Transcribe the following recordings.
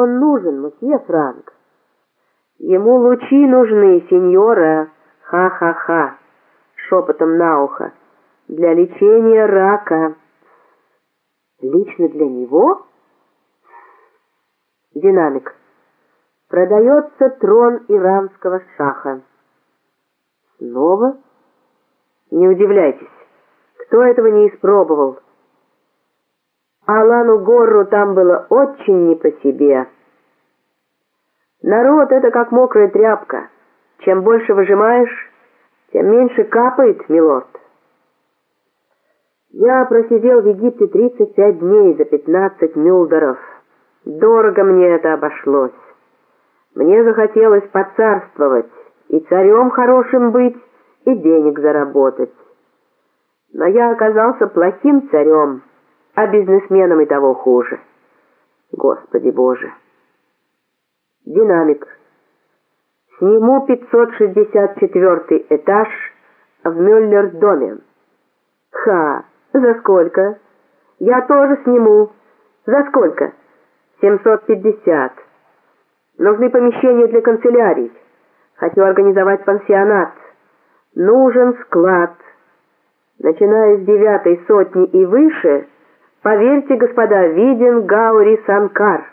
он нужен, мсье Франк? Ему лучи нужны, сеньора. Ха-ха-ха. Шепотом на ухо. Для лечения рака. Лично для него? Динамик. Продается трон иранского шаха. Снова? Не удивляйтесь. Кто этого не испробовал? Алану Горру там было очень не по себе. Народ — это как мокрая тряпка. Чем больше выжимаешь, тем меньше капает, милорд. Я просидел в Египте 35 дней за 15 мюлдеров. Дорого мне это обошлось. Мне захотелось поцарствовать, и царем хорошим быть, и денег заработать. Но я оказался плохим царем, а бизнесменам и того хуже. Господи Боже! Динамик. Сниму 564 этаж в Мюллер-доме. Ха! За сколько? Я тоже сниму. За сколько? 750. Нужны помещения для канцелярий. Хочу организовать пансионат. Нужен склад. Начиная с девятой сотни и выше, поверьте, господа, виден Гаури Санкар.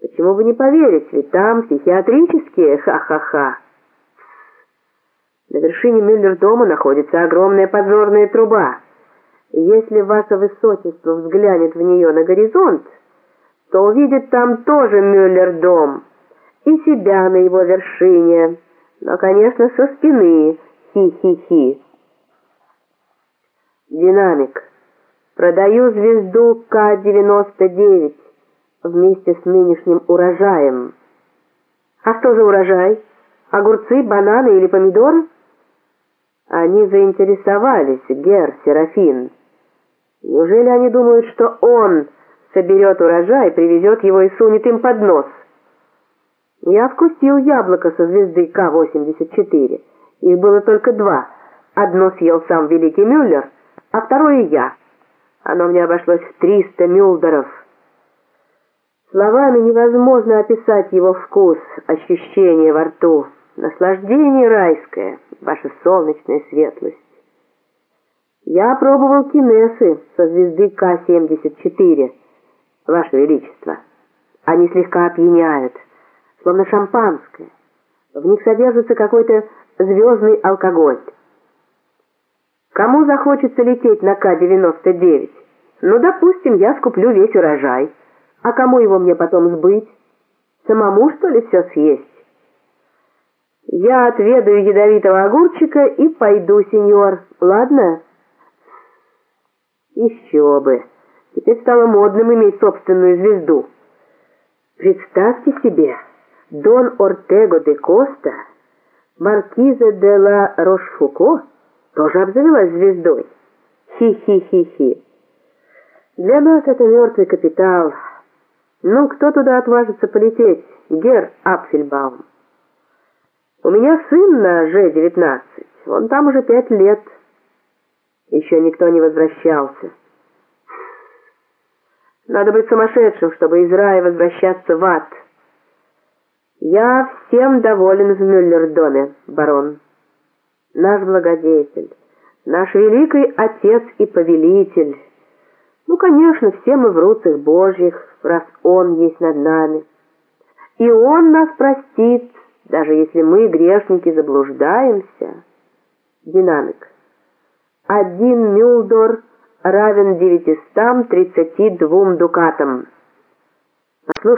Почему бы не поверить, ведь там психиатрические, ха-ха-ха. На вершине Мюллер-дома находится огромная подзорная труба. Если ваше высочество взглянет в нее на горизонт, то увидит там тоже Мюллер-дом и себя на его вершине, но, конечно, со спины, хи-хи-хи. Динамик. Продаю звезду К-99 вместе с нынешним урожаем. А что за урожай? Огурцы, бананы или помидоры? Они заинтересовались, Гер Серафин. Неужели они думают, что он соберет урожай, привезет его и сунет им под нос? Я вкусил яблоко со звезды К-84. Их было только два. Одно съел сам великий Мюллер, а второе я. Оно мне обошлось в триста мюлдеров. Словами невозможно описать его вкус, ощущение во рту, наслаждение райское, ваша солнечная светлость. Я пробовал кинесы со звезды К-74, ваше величество. Они слегка опьяняют, словно шампанское. В них содержится какой-то звездный алкоголь. Кому захочется лететь на К-99? Ну, допустим, я скуплю весь урожай. А кому его мне потом сбыть? Самому, что ли, все съесть? Я отведаю ядовитого огурчика и пойду, сеньор. Ладно? Еще бы. Теперь стало модным иметь собственную звезду. Представьте себе, Дон Ортего де Коста, маркиза де ла Рошфуко, тоже обзавелась звездой. Хи-хи-хи-хи. Для нас это мертвый капитал. Ну, кто туда отважится полететь? Гер Апфельбаум. У меня сын на Ж-19. Он там уже пять лет. Еще никто не возвращался. Надо быть сумасшедшим, чтобы из рая возвращаться в ад. Я всем доволен в Мюллер-доме, барон. Наш благодетель, наш великий Отец и Повелитель. Ну, конечно, все мы в руцах Божьих, раз Он есть над нами. И Он нас простит, даже если мы, грешники, заблуждаемся. Динамик. Один мюлдор равен 932 дукатам. Послушай,